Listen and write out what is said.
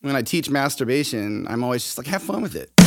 when I teach masturbation, I'm always just like, have fun with it.